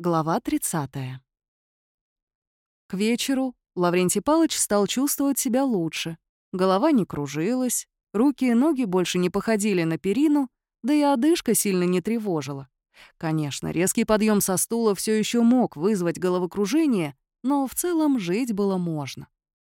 Глава 30. К вечеру Лаврентий Палыч стал чувствовать себя лучше. Голова не кружилась, руки и ноги больше не походили на перину, да и одышка сильно не тревожила. Конечно, резкий подъем со стула все еще мог вызвать головокружение, но в целом жить было можно.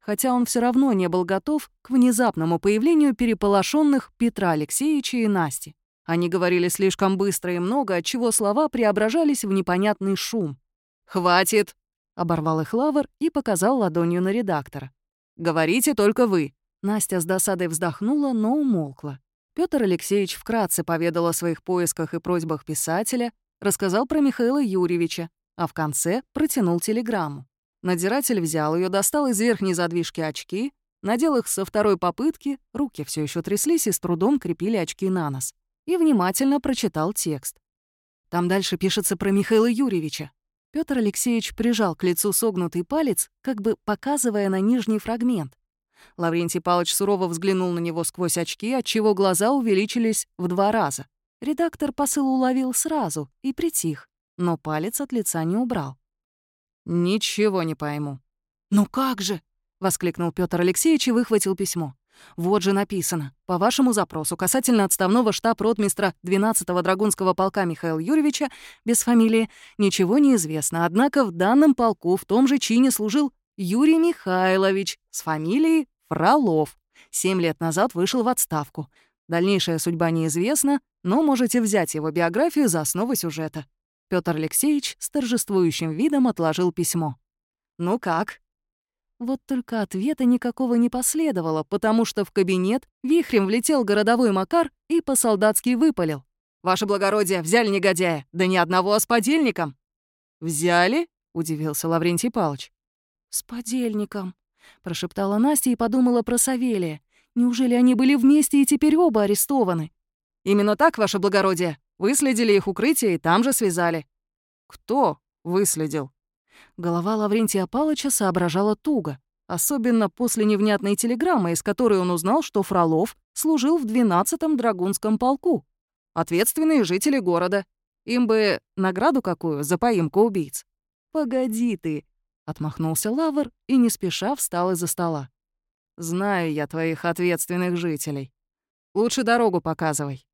Хотя он все равно не был готов к внезапному появлению переполошенных Петра Алексеевича и Насти. Они говорили слишком быстро и много, отчего слова преображались в непонятный шум. «Хватит!» — оборвал их Лавр и показал ладонью на редактора. «Говорите только вы!» Настя с досадой вздохнула, но умолкла. Петр Алексеевич вкратце поведал о своих поисках и просьбах писателя, рассказал про Михаила Юрьевича, а в конце протянул телеграмму. Надзиратель взял ее, достал из верхней задвижки очки, надел их со второй попытки, руки все еще тряслись и с трудом крепили очки на нос и внимательно прочитал текст. Там дальше пишется про Михаила Юрьевича. Петр Алексеевич прижал к лицу согнутый палец, как бы показывая на нижний фрагмент. Лаврентий Павлович сурово взглянул на него сквозь очки, отчего глаза увеличились в два раза. Редактор посыл уловил сразу и притих, но палец от лица не убрал. «Ничего не пойму». «Ну как же!» — воскликнул Петр Алексеевич и выхватил письмо. Вот же написано. По вашему запросу касательно отставного штаб-ротмистра 12-го Драгунского полка Михаила Юрьевича, без фамилии, ничего не известно. Однако в данном полку в том же чине служил Юрий Михайлович с фамилией Фролов. Семь лет назад вышел в отставку. Дальнейшая судьба неизвестна, но можете взять его биографию за основу сюжета. Петр Алексеевич с торжествующим видом отложил письмо. «Ну как?» Вот только ответа никакого не последовало, потому что в кабинет вихрем влетел городовой Макар и по-солдатски выпалил. «Ваше благородие, взяли негодяя, да ни одного, а с подельником!» «Взяли?» — удивился Лаврентий Павлович. «С подельником», — прошептала Настя и подумала про Савелия. «Неужели они были вместе и теперь оба арестованы?» «Именно так, ваше благородие. Выследили их укрытие и там же связали». «Кто выследил?» Голова Лаврентия Палыча соображала туго, особенно после невнятной телеграммы, из которой он узнал, что Фролов служил в 12-м Драгунском полку. Ответственные жители города. Им бы награду какую за поимку убийц. «Погоди ты», — отмахнулся Лавр и не спеша встал из-за стола. «Знаю я твоих ответственных жителей. Лучше дорогу показывай».